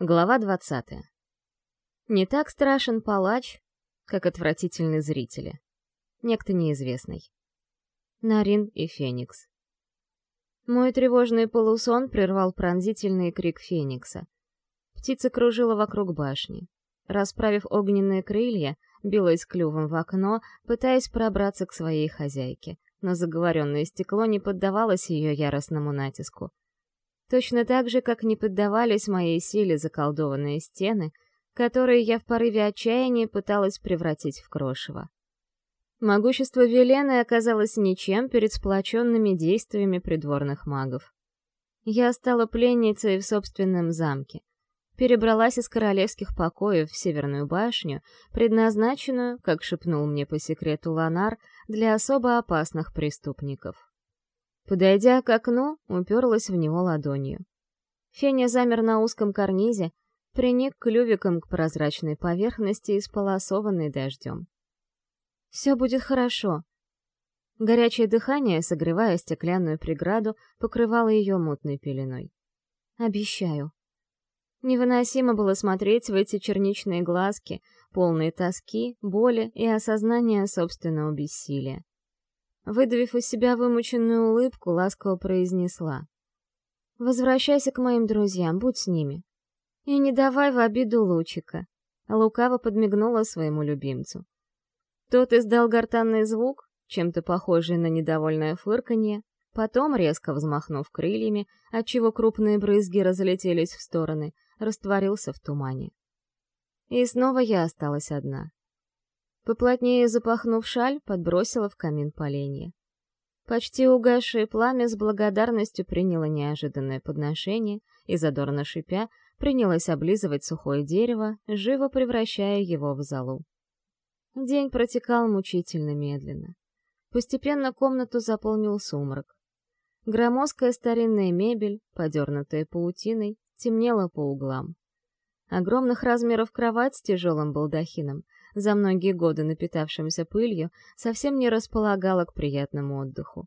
Глава 20. Не так страшен палач, как отвратительны зрители. Некто неизвестный. Нарин и Феникс. Мой тревожный полусон прервал пронзительный крик Феникса. Птица кружила вокруг башни. Расправив огненные крылья, билась клювом в окно, пытаясь пробраться к своей хозяйке, но заговоренное стекло не поддавалось ее яростному натиску — Точно так же, как не поддавались моей силе заколдованные стены, которые я в порыве отчаяния пыталась превратить в крошево. Могущество Велены оказалось ничем перед сплоченными действиями придворных магов. Я стала пленницей в собственном замке, перебралась из королевских покоев в Северную башню, предназначенную, как шепнул мне по секрету Ланар, для особо опасных преступников. Подойдя к окну, уперлась в него ладонью. Феня замер на узком карнизе, приник клювиком к прозрачной поверхности, исполосованной дождем. «Все будет хорошо». Горячее дыхание, согревая стеклянную преграду, покрывало ее мутной пеленой. «Обещаю». Невыносимо было смотреть в эти черничные глазки, полные тоски, боли и осознания собственного бессилия. Выдавив из себя вымученную улыбку, ласково произнесла. «Возвращайся к моим друзьям, будь с ними. И не давай в обиду Лучика». Лукаво подмигнула своему любимцу. Тот издал гортанный звук, чем-то похожий на недовольное фырканье, потом, резко взмахнув крыльями, отчего крупные брызги разлетелись в стороны, растворился в тумане. И снова я осталась одна. Поплотнее запахнув шаль, подбросила в камин поленья. Почти угасшее пламя с благодарностью приняло неожиданное подношение и, задорно шипя, принялось облизывать сухое дерево, живо превращая его в золу. День протекал мучительно медленно. Постепенно комнату заполнил сумрак. Громоздкая старинная мебель, подернутая паутиной, темнела по углам. Огромных размеров кровать с тяжелым балдахином — за многие годы напитавшимся пылью, совсем не располагала к приятному отдыху.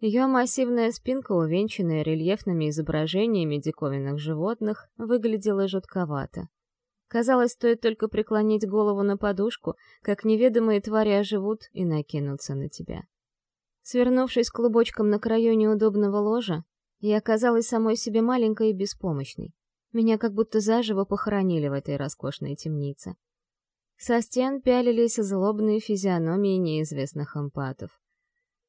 Ее массивная спинка, увенчанная рельефными изображениями диковинных животных, выглядела жутковато. Казалось, стоит только преклонить голову на подушку, как неведомые твари оживут и накинутся на тебя. Свернувшись клубочком на краю неудобного ложа, я оказалась самой себе маленькой и беспомощной. Меня как будто заживо похоронили в этой роскошной темнице. Со стен пялились злобные физиономии неизвестных эмпатов.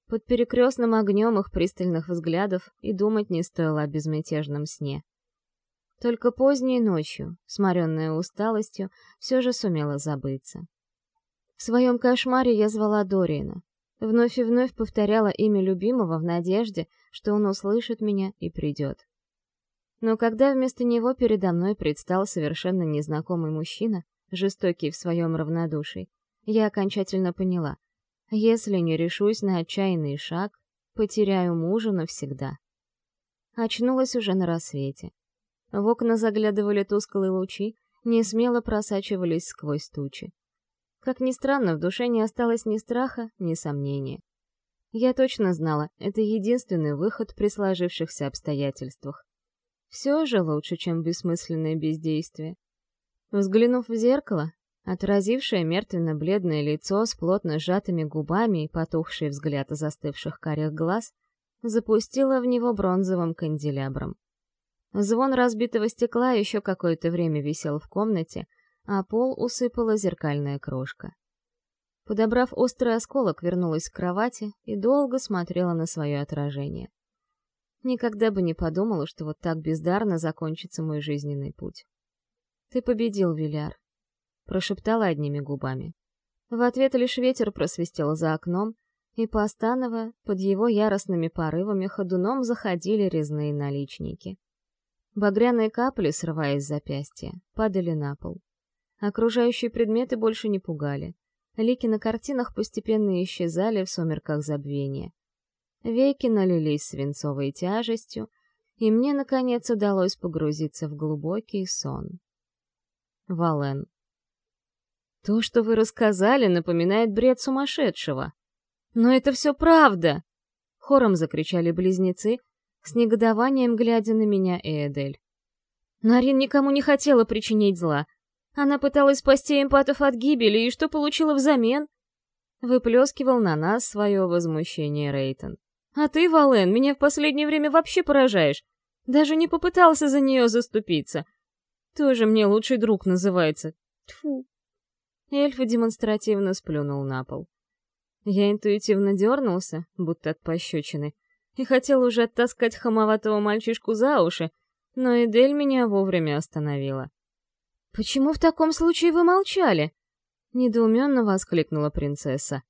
Под перекрестным огнем их пристальных взглядов и думать не стоило о безмятежном сне. Только поздней ночью, сморенная усталостью, все же сумела забыться. В своем кошмаре я звала Дориена. Вновь и вновь повторяла имя любимого в надежде, что он услышит меня и придет. Но когда вместо него передо мной предстал совершенно незнакомый мужчина, жестокий в своем равнодушии, я окончательно поняла. Если не решусь на отчаянный шаг, потеряю мужа навсегда. Очнулась уже на рассвете. В окна заглядывали тусклые лучи, не смело просачивались сквозь тучи. Как ни странно, в душе не осталось ни страха, ни сомнения. Я точно знала, это единственный выход при сложившихся обстоятельствах. Все же лучше, чем бессмысленное бездействие. Взглянув в зеркало, отразившее мертвенно-бледное лицо с плотно сжатыми губами и потухший взгляд застывших карих глаз, запустила в него бронзовым канделябром. Звон разбитого стекла еще какое-то время висел в комнате, а пол усыпала зеркальная крошка. Подобрав острый осколок, вернулась к кровати и долго смотрела на свое отражение. Никогда бы не подумала, что вот так бездарно закончится мой жизненный путь. «Ты победил, Виляр», — прошептала одними губами. В ответ лишь ветер просвистел за окном, и, постановая, под его яростными порывами ходуном заходили резные наличники. Багряные капли, срываясь с запястья, падали на пол. Окружающие предметы больше не пугали. Лики на картинах постепенно исчезали в сумерках забвения. Веки налились свинцовой тяжестью, и мне, наконец, удалось погрузиться в глубокий сон. Вален. То, что вы рассказали, напоминает бред сумасшедшего. Но это все правда! Хором закричали близнецы, с негодованием глядя на меня и Эдель. Нарин никому не хотела причинить зла. Она пыталась спасти эмпатов от гибели, и что получила взамен? Выплескивал на нас свое возмущение Рейтон. А ты, Вален, меня в последнее время вообще поражаешь. Даже не попытался за нее заступиться. Тоже мне лучший друг называется. Тьфу. Эльф демонстративно сплюнул на пол. Я интуитивно дернулся, будто от пощечины, и хотел уже оттаскать хамоватого мальчишку за уши, но Эдель меня вовремя остановила. «Почему в таком случае вы молчали?» — недоуменно воскликнула принцесса.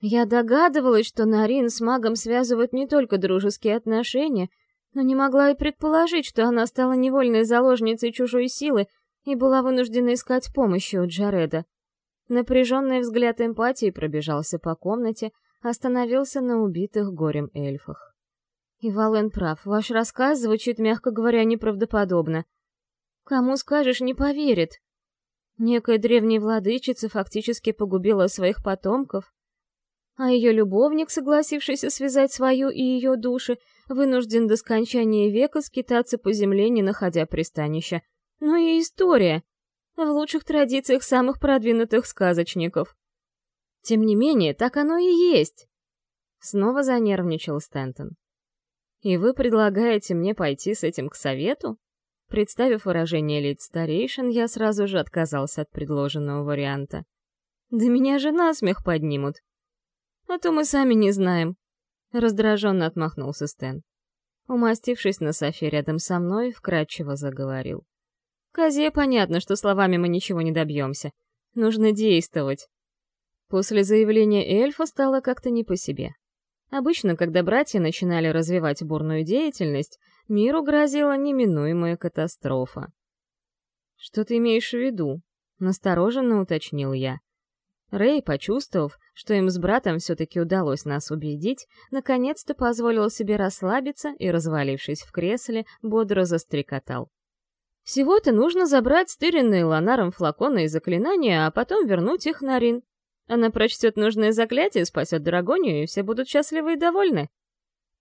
Я догадывалась, что Нарин с магом связывают не только дружеские отношения, но не могла и предположить, что она стала невольной заложницей чужой силы и была вынуждена искать помощи у Джареда. Напряженный взгляд эмпатии пробежался по комнате, остановился на убитых горем эльфах. И Вален прав, ваш рассказ звучит, мягко говоря, неправдоподобно. Кому скажешь, не поверит. Некая древняя владычица фактически погубила своих потомков, а ее любовник, согласившийся связать свою и ее души, вынужден до скончания века скитаться по земле, не находя пристанища. Ну и история. В лучших традициях самых продвинутых сказочников. Тем не менее, так оно и есть. Снова занервничал Стэнтон. И вы предлагаете мне пойти с этим к совету? Представив выражение лиц старейшин, я сразу же отказался от предложенного варианта. Да меня же насмех поднимут. А то мы сами не знаем. Раздраженно отмахнулся Стэн. Умастившись на софе рядом со мной, вкратчиво заговорил. Козе понятно, что словами мы ничего не добьемся. Нужно действовать. После заявления эльфа стало как-то не по себе. Обычно, когда братья начинали развивать бурную деятельность, миру грозила неминуемая катастрофа. «Что ты имеешь в виду?» — настороженно уточнил я. Рэй, почувствовав, что им с братом все-таки удалось нас убедить, наконец-то позволил себе расслабиться и, развалившись в кресле, бодро застрекотал. «Всего-то нужно забрать стыренные Ланаром флаконы и заклинания, а потом вернуть их на Рин. Она прочтет нужное заклятие, спасет Драгонию, и все будут счастливы и довольны».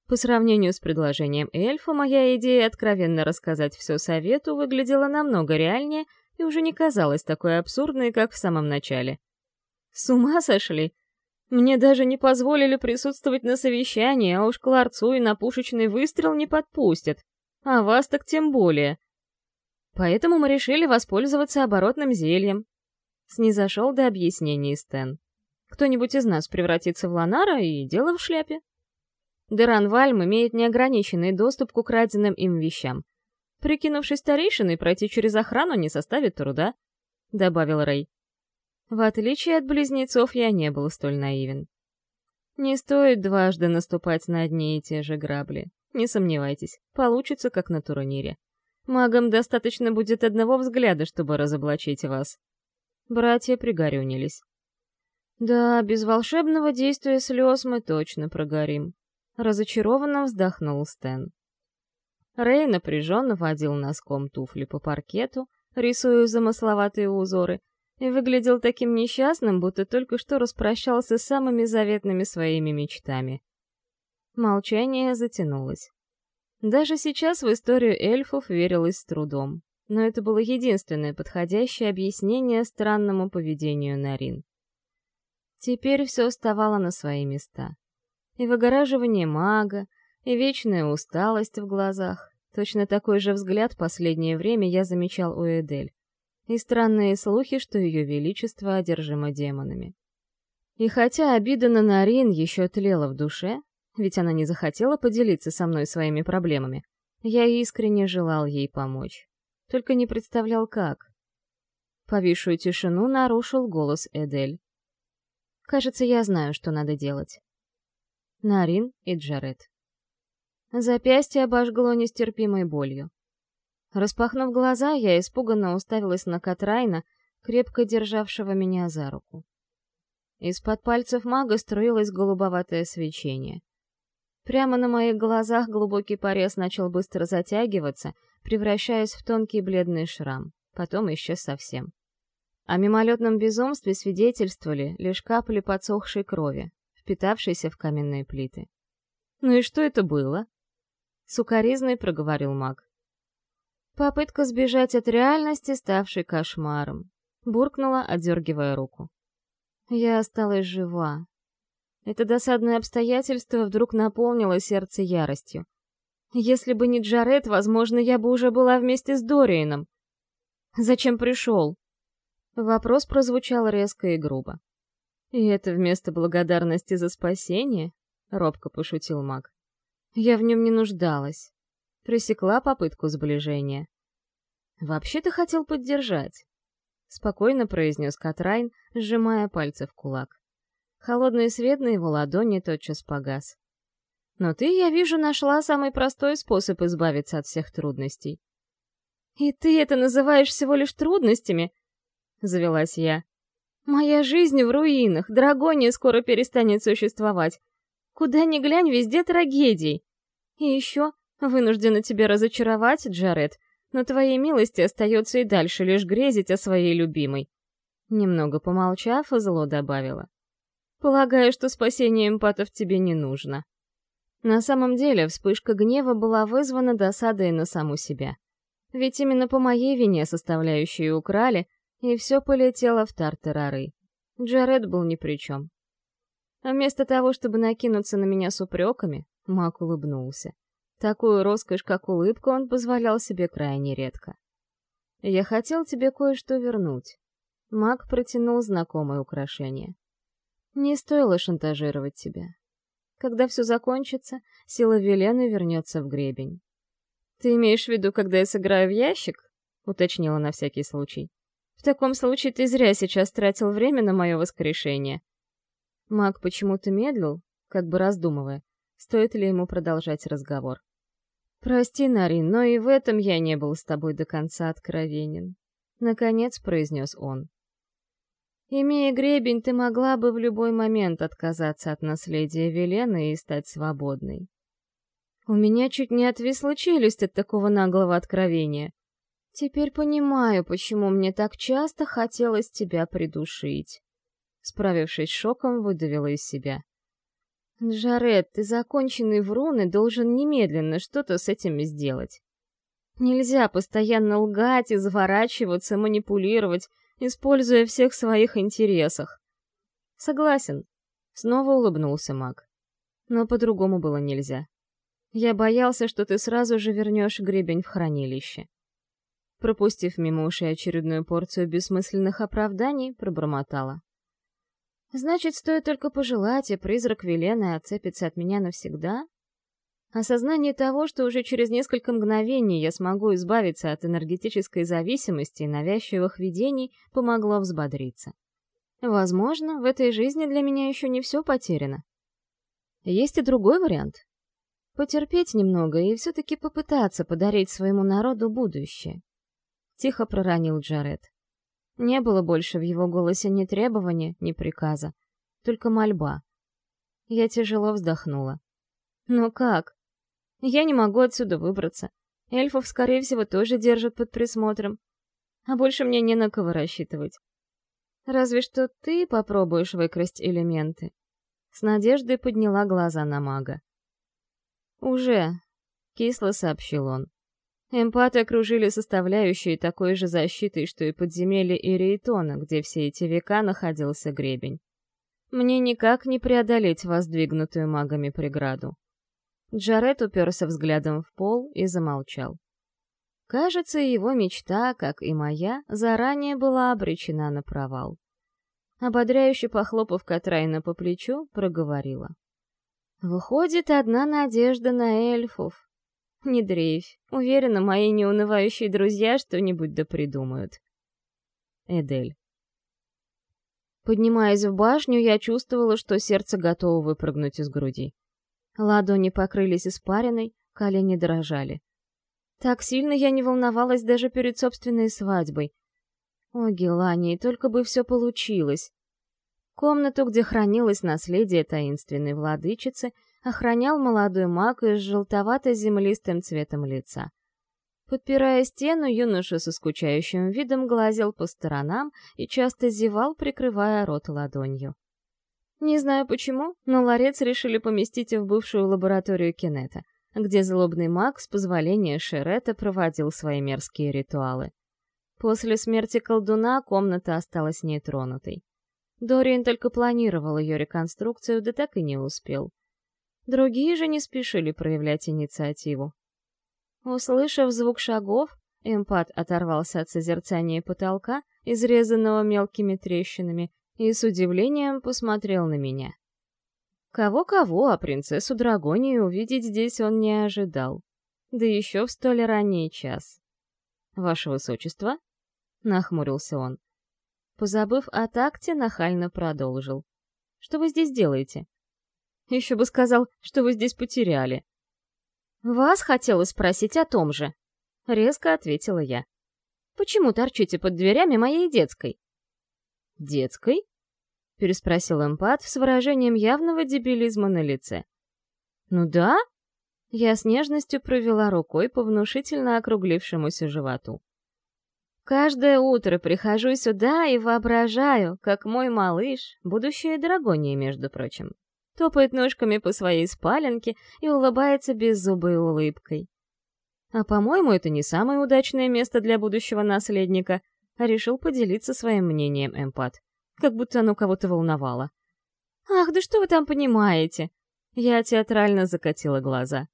По сравнению с предложением эльфа, моя идея откровенно рассказать все совету выглядела намного реальнее и уже не казалась такой абсурдной, как в самом начале. С ума сошли? Мне даже не позволили присутствовать на совещании, а уж к ларцу и на пушечный выстрел не подпустят. А вас так тем более. Поэтому мы решили воспользоваться оборотным зельем. Снизошел до объяснений Стэн. Кто-нибудь из нас превратится в Ланара, и дело в шляпе. Деран Вальм имеет неограниченный доступ к украденным им вещам. Прикинувшись старейшиной, пройти через охрану не составит труда, — добавил Рэй. В отличие от близнецов, я не был столь наивен. Не стоит дважды наступать на одни и те же грабли. Не сомневайтесь, получится, как на турнире. Магам достаточно будет одного взгляда, чтобы разоблачить вас. Братья пригорюнились. Да, без волшебного действия слез мы точно прогорим. Разочарованно вздохнул Стэн. Рэй напряженно водил носком туфли по паркету, рисуя замысловатые узоры, и выглядел таким несчастным, будто только что распрощался с самыми заветными своими мечтами. Молчание затянулось. Даже сейчас в историю эльфов верилось с трудом, но это было единственное подходящее объяснение странному поведению Нарин. Теперь все вставало на свои места. И выгораживание мага, и вечная усталость в глазах. Точно такой же взгляд последнее время я замечал у Эдель и странные слухи, что ее величество одержимо демонами. И хотя обида на Нарин еще тлела в душе, ведь она не захотела поделиться со мной своими проблемами, я искренне желал ей помочь. Только не представлял, как. Повисшую тишину нарушил голос Эдель. «Кажется, я знаю, что надо делать». Нарин и Джаред. Запястье обожгло нестерпимой болью. Распахнув глаза, я испуганно уставилась на Катрайна, крепко державшего меня за руку. Из-под пальцев мага струилось голубоватое свечение. Прямо на моих глазах глубокий порез начал быстро затягиваться, превращаясь в тонкий бледный шрам, потом исчез совсем. О мимолетном безумстве свидетельствовали лишь капли подсохшей крови, впитавшейся в каменные плиты. «Ну и что это было?» Сукаризный проговорил маг. Попытка сбежать от реальности, ставшей кошмаром. Буркнула, отдергивая руку. Я осталась жива. Это досадное обстоятельство вдруг наполнило сердце яростью. Если бы не Джаред, возможно, я бы уже была вместе с Дорианом. Зачем пришел? Вопрос прозвучал резко и грубо. «И это вместо благодарности за спасение?» — робко пошутил маг. «Я в нем не нуждалась». Пресекла попытку сближения. «Вообще-то хотел поддержать», — спокойно произнес Катрайн, сжимая пальцы в кулак. Холодный свет на его ладони тотчас погас. «Но ты, я вижу, нашла самый простой способ избавиться от всех трудностей». «И ты это называешь всего лишь трудностями?» — завелась я. «Моя жизнь в руинах, Драгония скоро перестанет существовать. Куда ни глянь, везде трагедии. И еще вынуждена тебя разочаровать, Джаред, но твоей милости остается и дальше лишь грезить о своей любимой». Немного помолчав, зло добавила. «Полагаю, что спасение эмпатов тебе не нужно». На самом деле, вспышка гнева была вызвана досадой на саму себя. Ведь именно по моей вине составляющие украли, и все полетело в тартарары. Джаред был ни при чем. А вместо того, чтобы накинуться на меня с упреками, Мак улыбнулся. Такую роскошь, как улыбку, он позволял себе крайне редко. «Я хотел тебе кое-что вернуть». Мак протянул знакомое украшение. «Не стоило шантажировать тебя. Когда все закончится, сила Велены вернется в гребень». «Ты имеешь в виду, когда я сыграю в ящик?» — уточнила на всякий случай. В таком случае ты зря сейчас тратил время на мое воскрешение. Маг почему-то медлил, как бы раздумывая, стоит ли ему продолжать разговор. «Прости, Нарин, но и в этом я не был с тобой до конца откровенен», — наконец произнес он. «Имея гребень, ты могла бы в любой момент отказаться от наследия Велены и стать свободной. У меня чуть не отвисла челюсть от такого наглого откровения. Теперь понимаю, почему мне так часто хотелось тебя придушить. Справившись с шоком, выдавила из себя. Джаред, ты законченный врун и должен немедленно что-то с этим сделать. Нельзя постоянно лгать, изворачиваться, манипулировать, используя всех своих интересах. Согласен. Снова улыбнулся маг. Но по-другому было нельзя. Я боялся, что ты сразу же вернешь гребень в хранилище. Пропустив мимо ушей очередную порцию бессмысленных оправданий, пробормотала. «Значит, стоит только пожелать, и призрак Велены отцепится от меня навсегда?» Осознание того, что уже через несколько мгновений я смогу избавиться от энергетической зависимости и навязчивых видений, помогло взбодриться. Возможно, в этой жизни для меня еще не все потеряно. Есть и другой вариант. Потерпеть немного и все-таки попытаться подарить своему народу будущее. — тихо проронил Джаред. Не было больше в его голосе ни требования, ни приказа, только мольба. Я тяжело вздохнула. «Но как? Я не могу отсюда выбраться. Эльфов, скорее всего, тоже держат под присмотром. А больше мне не на кого рассчитывать. Разве что ты попробуешь выкрасть элементы». С надеждой подняла глаза на мага. «Уже», — кисло сообщил он. Эмпаты окружили составляющие такой же защитой, что и подземелье Ирейтона, где все эти века находился гребень. Мне никак не преодолеть воздвигнутую магами преграду. Джаред уперся взглядом в пол и замолчал. Кажется, его мечта, как и моя, заранее была обречена на провал. Ободряюще похлопав Катрайна по плечу, проговорила. «Выходит, одна надежда на эльфов. Не дрейфь. Уверена, мои неунывающие друзья что-нибудь да придумают. Эдель. Поднимаясь в башню, я чувствовала, что сердце готово выпрыгнуть из груди. Ладони покрылись испариной, колени дрожали. Так сильно я не волновалась даже перед собственной свадьбой. О, Гелании, только бы все получилось. Комнату, где хранилось наследие таинственной владычицы, охранял молодой маг с желтовато-землистым цветом лица. Подпирая стену, юноша со скучающим видом глазел по сторонам и часто зевал, прикрывая рот ладонью. Не знаю почему, но ларец решили поместить в бывшую лабораторию Кинета, где злобный маг с позволения Шерета проводил свои мерзкие ритуалы. После смерти колдуна комната осталась нетронутой. Дориан только планировал ее реконструкцию, да так и не успел. Другие же не спешили проявлять инициативу. Услышав звук шагов, эмпат оторвался от созерцания потолка, изрезанного мелкими трещинами, и с удивлением посмотрел на меня. Кого-кого, а принцессу Драгонии увидеть здесь он не ожидал. Да еще в столь ранний час. «Ваше высочество?» — нахмурился он. Позабыв о такте, нахально продолжил. «Что вы здесь делаете?» «Еще бы сказал, что вы здесь потеряли». «Вас хотела спросить о том же», — резко ответила я. «Почему торчите под дверями моей детской?» «Детской?» — переспросил эмпат с выражением явного дебилизма на лице. «Ну да?» Я с нежностью провела рукой по внушительно округлившемуся животу. Каждое утро прихожу сюда и воображаю, как мой малыш, будущее драгония, между прочим, топает ножками по своей спаленке и улыбается беззубой улыбкой. А по-моему, это не самое удачное место для будущего наследника, а решил поделиться своим мнением эмпат, как будто оно кого-то волновало. «Ах, да что вы там понимаете?» Я театрально закатила глаза.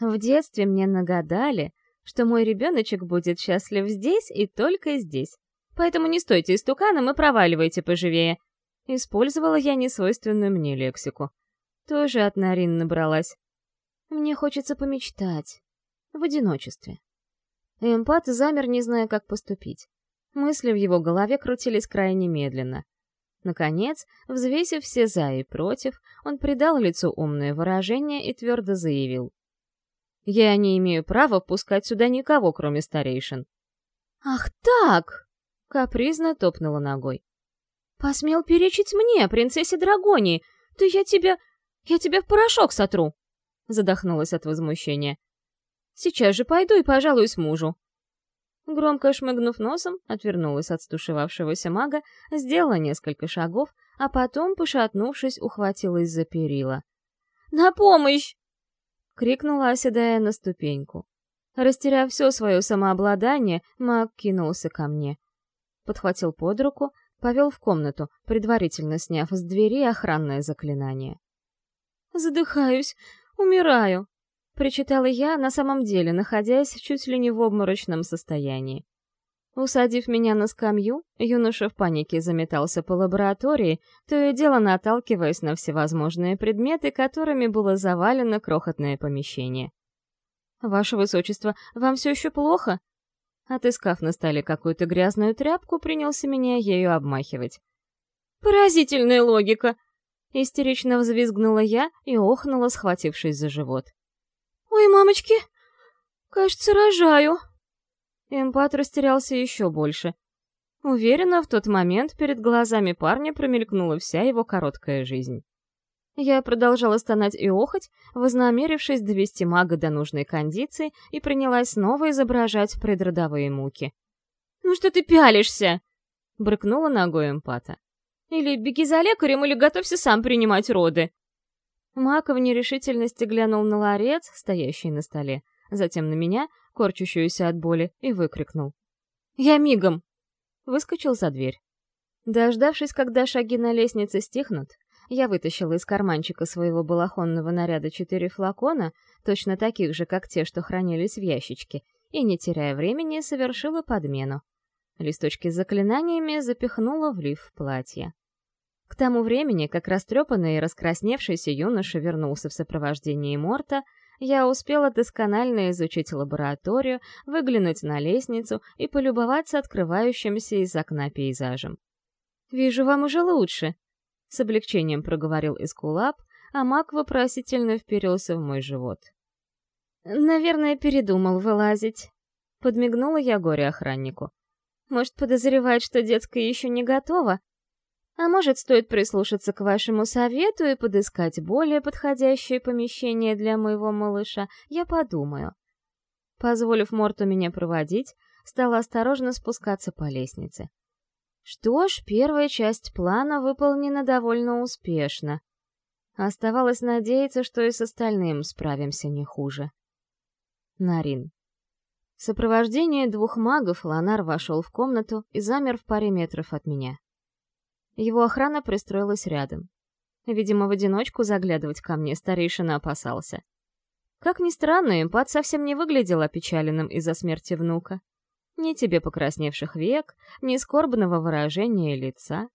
В детстве мне нагадали, что мой ребеночек будет счастлив здесь и только здесь. Поэтому не стойте истуканом и проваливайте поживее. Использовала я несвойственную мне лексику. Тоже от Нарин набралась. Мне хочется помечтать. В одиночестве. Эмпат замер, не зная, как поступить. Мысли в его голове крутились крайне медленно. Наконец, взвесив все «за» и «против», он придал лицу умное выражение и твердо заявил. Я не имею права пускать сюда никого, кроме старейшин. «Ах так!» — капризно топнула ногой. «Посмел перечить мне, принцессе Драгонии! Да я тебя... я тебя в порошок сотру!» Задохнулась от возмущения. «Сейчас же пойду и пожалуюсь мужу». Громко шмыгнув носом, отвернулась от стушевавшегося мага, сделала несколько шагов, а потом, пошатнувшись, ухватилась за перила. «На помощь!» — крикнула, оседая на ступеньку. Растеряв все свое самообладание, маг кинулся ко мне. Подхватил под руку, повел в комнату, предварительно сняв с двери охранное заклинание. «Задыхаюсь, умираю», — причитала я, на самом деле, находясь чуть ли не в обморочном состоянии. Усадив меня на скамью, юноша в панике заметался по лаборатории, то и дело наталкиваясь на всевозможные предметы, которыми было завалено крохотное помещение. «Ваше Высочество, вам все еще плохо?» Отыскав на столе какую-то грязную тряпку, принялся меня ею обмахивать. «Поразительная логика!» Истерично взвизгнула я и охнула, схватившись за живот. «Ой, мамочки! Кажется, рожаю!» Эмпат растерялся еще больше. Уверена, в тот момент перед глазами парня промелькнула вся его короткая жизнь. Я продолжала стонать и охоть, вознамерившись довести мага до нужной кондиции и принялась снова изображать предродовые муки. «Ну что ты пялишься?» — брыкнула ногой эмпата. «Или беги за лекарем, или готовься сам принимать роды!» Мак в нерешительности глянул на ларец, стоящий на столе, затем на меня, корчащуюся от боли, и выкрикнул. «Я мигом!» Выскочил за дверь. Дождавшись, когда шаги на лестнице стихнут, я вытащила из карманчика своего балахонного наряда четыре флакона, точно таких же, как те, что хранились в ящичке, и, не теряя времени, совершила подмену. Листочки с заклинаниями запихнула в лиф платья. К тому времени, как растрепанный и раскрасневшийся юноша вернулся в сопровождении Морта, я успела досконально изучить лабораторию, выглянуть на лестницу и полюбоваться открывающимся из окна пейзажем. «Вижу, вам уже лучше», — с облегчением проговорил Эскулап, а маг вопросительно вперился в мой живот. «Наверное, передумал вылазить», — подмигнула я горе-охраннику. «Может, подозревает, что детская еще не готова, а может, стоит прислушаться к вашему совету и подыскать более подходящее помещение для моего малыша? Я подумаю. Позволив Морту меня проводить, стала осторожно спускаться по лестнице. Что ж, первая часть плана выполнена довольно успешно. Оставалось надеяться, что и с остальным справимся не хуже. Нарин. В сопровождении двух магов Ланар вошел в комнату и замер в паре метров от меня. Его охрана пристроилась рядом. Видимо, в одиночку заглядывать ко мне старейшина опасался. Как ни странно, эмпат совсем не выглядел опечаленным из-за смерти внука. Ни тебе покрасневших век, ни скорбного выражения лица.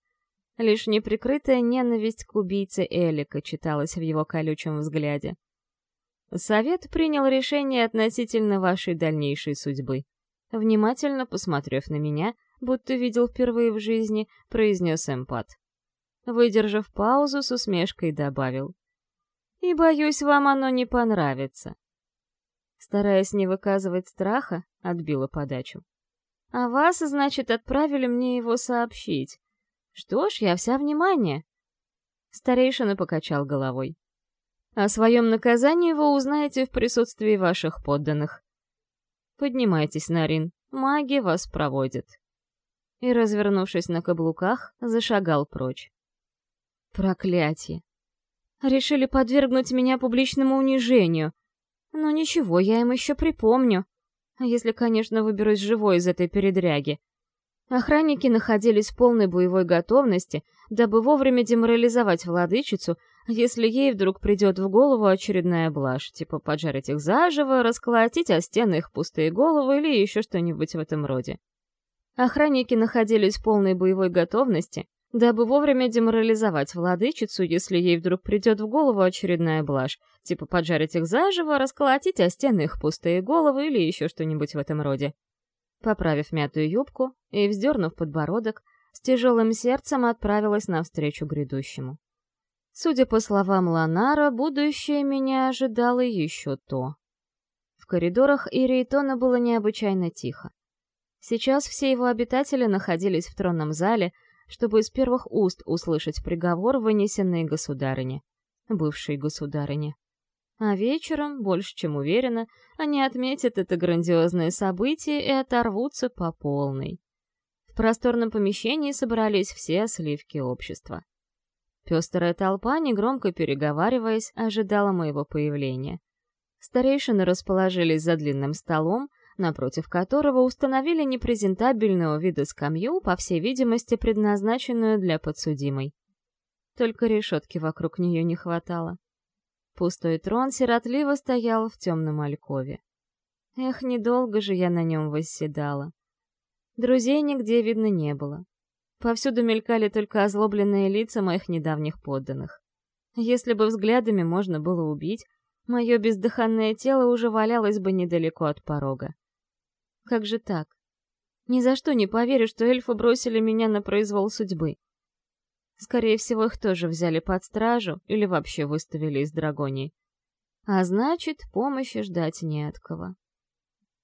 Лишь неприкрытая ненависть к убийце Элика читалась в его колючем взгляде. Совет принял решение относительно вашей дальнейшей судьбы. Внимательно посмотрев на меня, будто видел впервые в жизни, произнес эмпат. Выдержав паузу, с усмешкой добавил. «И, боюсь, вам оно не понравится». Стараясь не выказывать страха, отбила подачу. «А вас, значит, отправили мне его сообщить. Что ж, я вся внимание». Старейшина покачал головой. О своем наказании вы узнаете в присутствии ваших подданных. Поднимайтесь, Нарин, маги вас проводят. И, развернувшись на каблуках, зашагал прочь. Проклятие! Решили подвергнуть меня публичному унижению. Но ничего, я им еще припомню. Если, конечно, выберусь живой из этой передряги. Охранники находились в полной боевой готовности, дабы вовремя деморализовать владычицу если ей вдруг придет в голову очередная блажь, типа поджарить их заживо, расколотить о стены их пустые головы или еще что-нибудь в этом роде. Охранники находились в полной боевой готовности, дабы вовремя деморализовать владычицу, если ей вдруг придет в голову очередная блажь, типа поджарить их заживо, расколотить о стены их пустые головы или еще что-нибудь в этом роде. Поправив мятую юбку и вздернув подбородок, с тяжелым сердцем отправилась навстречу грядущему. Судя по словам Ланара, будущее меня ожидало еще то. В коридорах Ирейтона было необычайно тихо. Сейчас все его обитатели находились в тронном зале, чтобы из первых уст услышать приговор, вынесенный государыне, бывшей государыне. А вечером, больше чем уверена, они отметят это грандиозное событие и оторвутся по полной. В просторном помещении собрались все сливки общества. Пестрая толпа, негромко переговариваясь, ожидала моего появления. Старейшины расположились за длинным столом, напротив которого установили непрезентабельного вида скамью, по всей видимости, предназначенную для подсудимой. Только решетки вокруг нее не хватало. Пустой трон сиротливо стоял в темном алькове. Эх, недолго же я на нем восседала. Друзей нигде видно не было. Повсюду мелькали только озлобленные лица моих недавних подданных. Если бы взглядами можно было убить, мое бездыханное тело уже валялось бы недалеко от порога. Как же так? Ни за что не поверю, что эльфы бросили меня на произвол судьбы. Скорее всего, их тоже взяли под стражу или вообще выставили из драгоний. А значит, помощи ждать не от кого.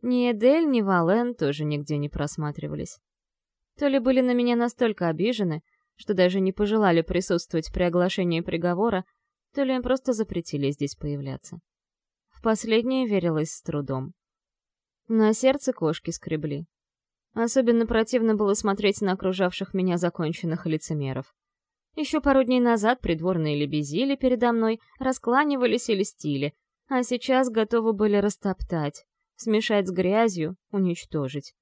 Ни Эдель, ни Вален тоже нигде не просматривались. То ли были на меня настолько обижены, что даже не пожелали присутствовать при оглашении приговора, то ли им просто запретили здесь появляться. В последнее верилось с трудом. На сердце кошки скребли. Особенно противно было смотреть на окружавших меня законченных лицемеров. Еще пару дней назад придворные лебезили передо мной, раскланивались и льстили, а сейчас готовы были растоптать, смешать с грязью, уничтожить.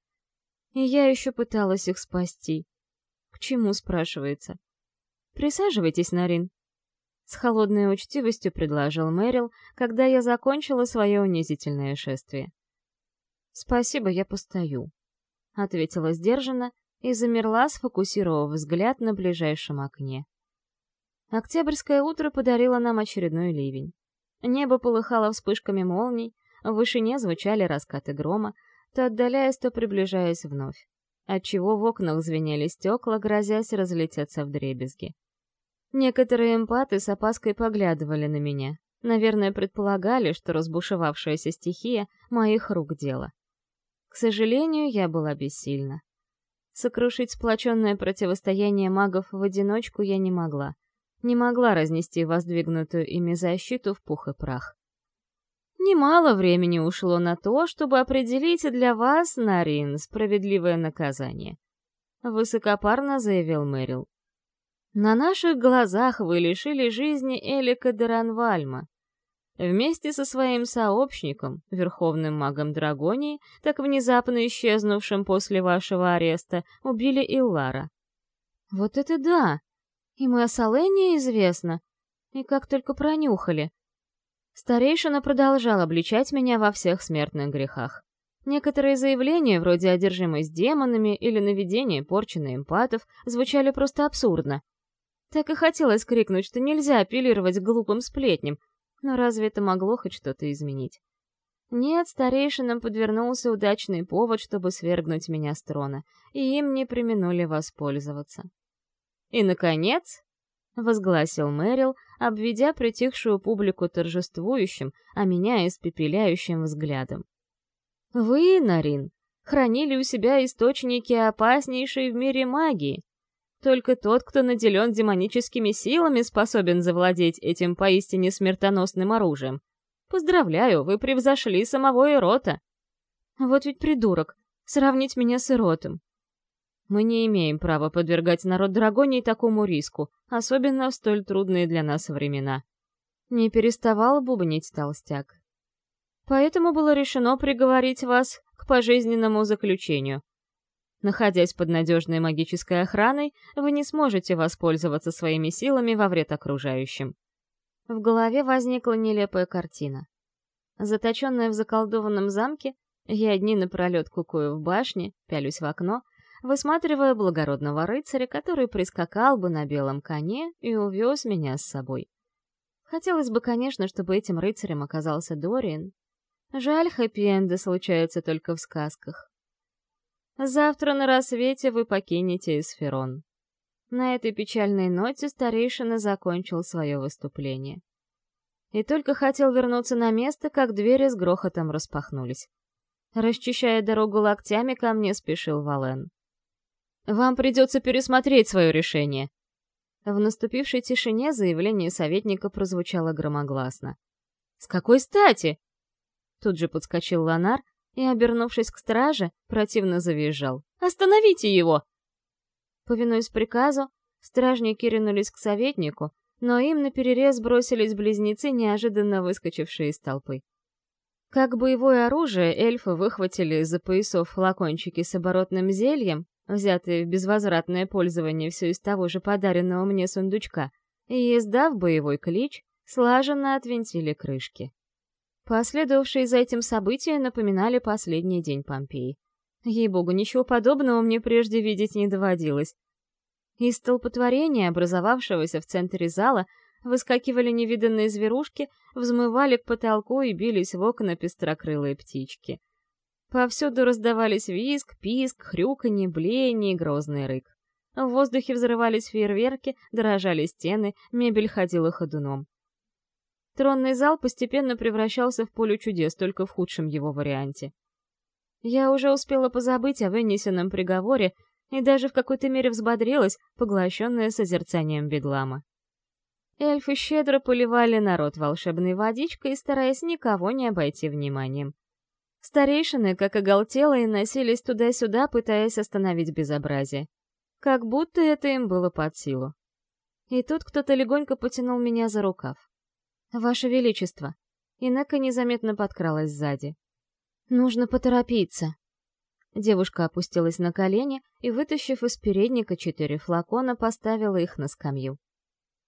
И я еще пыталась их спасти. К чему, спрашивается? Присаживайтесь, Нарин. С холодной учтивостью предложил Мэрил, когда я закончила свое унизительное шествие. «Спасибо, я постою», — ответила сдержанно и замерла, сфокусировав взгляд на ближайшем окне. Октябрьское утро подарило нам очередной ливень. Небо полыхало вспышками молний, в вышине звучали раскаты грома, то отдаляясь, то приближаясь вновь, отчего в окнах звенели стекла, грозясь разлететься в дребезги. Некоторые эмпаты с опаской поглядывали на меня, наверное, предполагали, что разбушевавшаяся стихия — моих рук дело. К сожалению, я была бессильна. Сокрушить сплоченное противостояние магов в одиночку я не могла. Не могла разнести воздвигнутую ими защиту в пух и прах. Немало времени ушло на то, чтобы определить для вас, Нарин, справедливое наказание. Высокопарно заявил Мэрил. На наших глазах вы лишили жизни Элика Деранвальма. Вместе со своим сообщником, верховным магом Драгонии, так внезапно исчезнувшим после вашего ареста, убили Иллара. Вот это да! И мы о Солене известно. И как только пронюхали. Старейшина продолжал обличать меня во всех смертных грехах. Некоторые заявления, вроде одержимость демонами или наведение порчи на эмпатов, звучали просто абсурдно. Так и хотелось крикнуть, что нельзя апеллировать к глупым сплетням, но разве это могло хоть что-то изменить? Нет, старейшинам подвернулся удачный повод, чтобы свергнуть меня с трона, и им не применули воспользоваться. И, наконец, — возгласил Мэрил, обведя притихшую публику торжествующим, а меня испепеляющим взглядом. «Вы, Нарин, хранили у себя источники опаснейшей в мире магии, только тот, кто наделен демоническими силами, способен завладеть этим поистине смертоносным оружием. Поздравляю, вы превзошли самого Эрота. Вот ведь придурок, сравнить меня с Эротом. Мы не имеем права подвергать народ Драгонии такому риску, особенно в столь трудные для нас времена. Не переставал бубнить толстяк. Поэтому было решено приговорить вас к пожизненному заключению — Находясь под надежной магической охраной, вы не сможете воспользоваться своими силами во вред окружающим. В голове возникла нелепая картина. Заточенная в заколдованном замке, я дни напролет кукую в башне, пялюсь в окно, высматривая благородного рыцаря, который прискакал бы на белом коне и увез меня с собой. Хотелось бы, конечно, чтобы этим рыцарем оказался Дориан. Жаль, хэппи-энды случаются только в сказках. Завтра на рассвете вы покинете Эсферон. На этой печальной ноте старейшина закончил свое выступление. И только хотел вернуться на место, как двери с грохотом распахнулись. Расчищая дорогу локтями, ко мне спешил Вален. «Вам придется пересмотреть свое решение». В наступившей тишине заявление советника прозвучало громогласно. «С какой стати?» Тут же подскочил Ланар, и, обернувшись к страже, противно завизжал. «Остановите его!» Повинуясь приказу, стражники ринулись к советнику, но им наперерез бросились близнецы, неожиданно выскочившие из толпы. Как боевое оружие эльфы выхватили из-за поясов флакончики с оборотным зельем, взятые в безвозвратное пользование все из того же подаренного мне сундучка, и, издав боевой клич, слаженно отвинтили крышки. Последовавшие за этим события напоминали последний день Помпеи. Ей-богу, ничего подобного мне прежде видеть не доводилось. Из столпотворения, образовавшегося в центре зала, выскакивали невиданные зверушки, взмывали к потолку и бились в окна пестрокрылые птички. Повсюду раздавались визг, писк, хрюканье, блеяние и грозный рык. В воздухе взрывались фейерверки, дрожали стены, мебель ходила ходуном. Тронный зал постепенно превращался в поле чудес, только в худшем его варианте. Я уже успела позабыть о вынесенном приговоре и даже в какой-то мере взбодрилась, поглощенная созерцанием бедлама. Эльфы щедро поливали народ волшебной водичкой, стараясь никого не обойти вниманием. Старейшины, как оголтелые, носились туда-сюда, пытаясь остановить безобразие. Как будто это им было под силу. И тут кто-то легонько потянул меня за рукав. «Ваше Величество!» Инека незаметно подкралась сзади. «Нужно поторопиться!» Девушка опустилась на колени и, вытащив из передника четыре флакона, поставила их на скамью.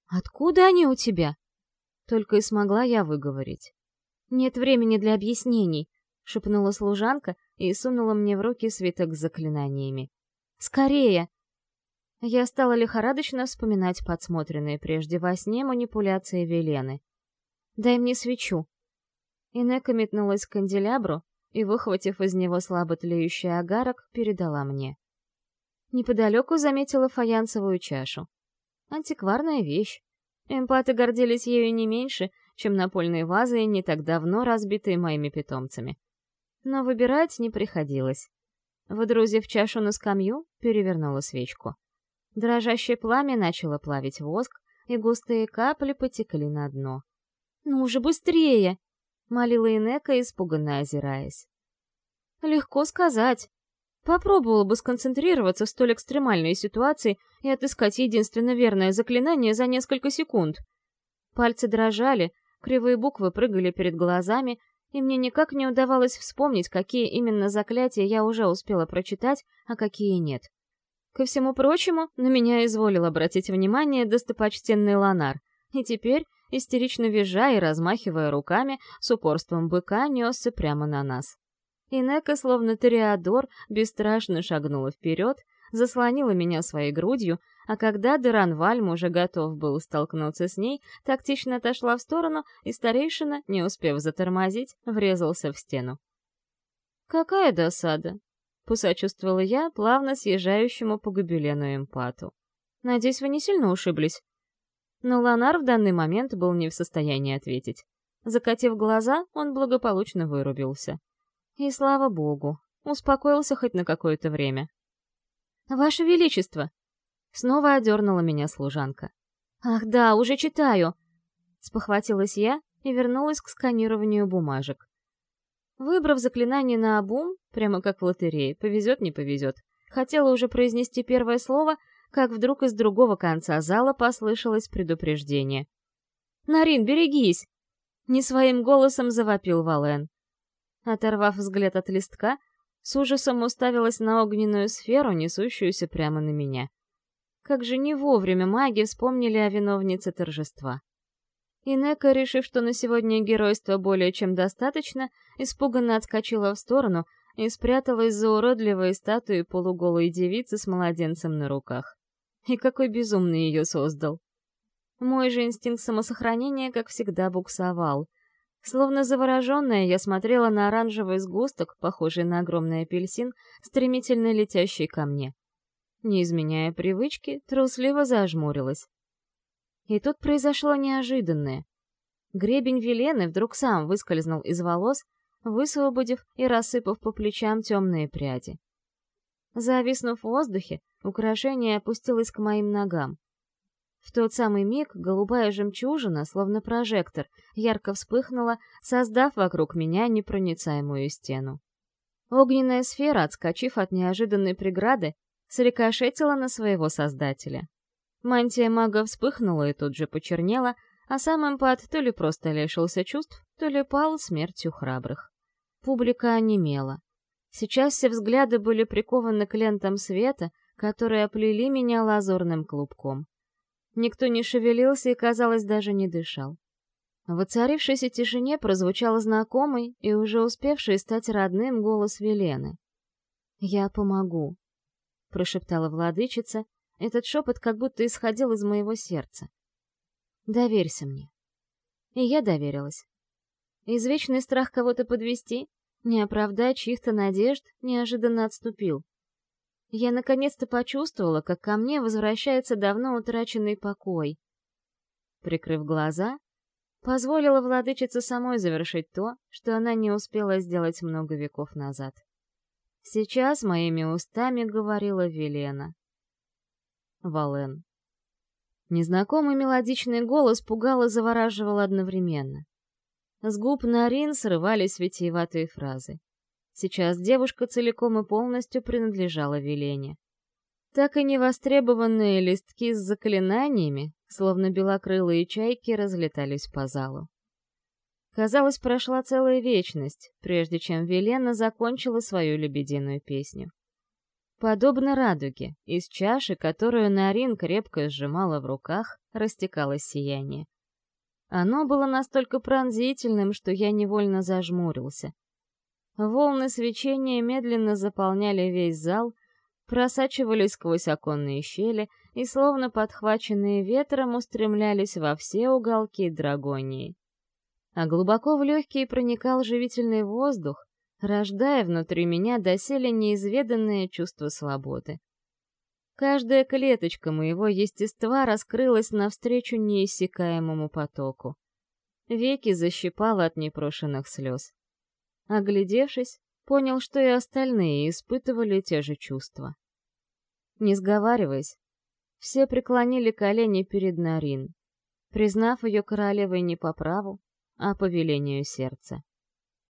«Откуда они у тебя?» Только и смогла я выговорить. «Нет времени для объяснений», — шепнула служанка и сунула мне в руки свиток с заклинаниями. «Скорее!» Я стала лихорадочно вспоминать подсмотренные прежде во сне манипуляции Велены. Дай мне свечу». Инека метнулась к канделябру и, выхватив из него слабо тлеющий агарок, передала мне. Неподалеку заметила фаянсовую чашу. Антикварная вещь. Эмпаты гордились ею не меньше, чем напольные вазы, не так давно разбитые моими питомцами. Но выбирать не приходилось. Выдрузив чашу на скамью, перевернула свечку. Дрожащее пламя начало плавить воск, и густые капли потекли на дно. «Ну уже быстрее!» — молила Инека, испуганно озираясь. «Легко сказать», — Попробовала бы сконцентрироваться в столь экстремальной ситуации и отыскать единственно верное заклинание за несколько секунд. Пальцы дрожали, кривые буквы прыгали перед глазами, и мне никак не удавалось вспомнить, какие именно заклятия я уже успела прочитать, а какие нет. Ко всему прочему, на меня изволил обратить внимание достопочтенный Ланар, и теперь, истерично визжа и размахивая руками, с упорством быка несся прямо на нас. Инека, словно Тореадор, бесстрашно шагнула вперед, заслонила меня своей грудью, а когда Деранвальм уже готов был столкнуться с ней, тактично отошла в сторону, и старейшина, не успев затормозить, врезался в стену. «Какая досада!» — посочувствовала я плавно съезжающему по гобелену эмпату. «Надеюсь, вы не сильно ушиблись?» Но Ланар в данный момент был не в состоянии ответить. Закатив глаза, он благополучно вырубился. И слава богу, успокоился хоть на какое-то время. «Ваше Величество!» Снова одернула меня служанка. «Ах да, уже читаю!» Спохватилась я и вернулась к сканированию бумажек. Выбрав заклинание на обум, прямо как в лотерее, повезет, не повезет, хотела уже произнести первое слово, как вдруг из другого конца зала послышалось предупреждение. «Нарин, берегись!» Не своим голосом завопил Вален. Оторвав взгляд от листка, с ужасом уставилась на огненную сферу, несущуюся прямо на меня. Как же не вовремя маги вспомнили о виновнице торжества. Инека, решив, что на сегодня геройства более чем достаточно, испуганно отскочила в сторону и спряталась за уродливой статуей полуголой девицы с младенцем на руках. И какой безумный ее создал. Мой же инстинкт самосохранения, как всегда, буксовал. Словно завороженная, я смотрела на оранжевый сгусток, похожий на огромный апельсин, стремительно летящий ко мне. Не изменяя привычки, трусливо зажмурилась. И тут произошло неожиданное. Гребень Велены вдруг сам выскользнул из волос, высвободив и рассыпав по плечам темные пряди. Зависнув в воздухе, украшение опустилось к моим ногам. В тот самый миг голубая жемчужина, словно прожектор, ярко вспыхнула, создав вокруг меня непроницаемую стену. Огненная сфера, отскочив от неожиданной преграды, срикошетила на своего создателя. Мантия мага вспыхнула и тут же почернела, а сам импат то ли просто лишился чувств, то ли пал смертью храбрых. Публика онемела. Сейчас все взгляды были прикованы к лентам света, которые оплели меня лазурным клубком. Никто не шевелился и, казалось, даже не дышал. В воцарившейся тишине прозвучал знакомый и уже успевший стать родным голос Велены. «Я помогу», — прошептала владычица. Этот шепот как будто исходил из моего сердца. «Доверься мне». И я доверилась. Извечный страх кого-то подвести, не оправдать чьих-то надежд, неожиданно отступил. Я наконец-то почувствовала, как ко мне возвращается давно утраченный покой. Прикрыв глаза, позволила владычице самой завершить то, что она не успела сделать много веков назад. Сейчас моими устами говорила Велена. Вален. Незнакомый мелодичный голос пугал и завораживал одновременно. С губ Нарин срывались витиеватые фразы. Сейчас девушка целиком и полностью принадлежала Велене. Так и невостребованные листки с заклинаниями, словно белокрылые чайки, разлетались по залу. Казалось, прошла целая вечность, прежде чем Велена закончила свою лебединую песню. Подобно радуге, из чаши, которую Нарин крепко сжимала в руках, растекалось сияние. Оно было настолько пронзительным, что я невольно зажмурился — Волны свечения медленно заполняли весь зал, просачивались сквозь оконные щели и, словно подхваченные ветром, устремлялись во все уголки Драгонии. А глубоко в легкие проникал живительный воздух, рождая внутри меня доселе неизведанное чувство свободы. Каждая клеточка моего естества раскрылась навстречу неиссякаемому потоку. Веки защипало от непрошенных слез. Оглядевшись, понял, что и остальные испытывали те же чувства. Не сговариваясь, все преклонили колени перед Нарин, признав ее королевой не по праву, а по велению сердца.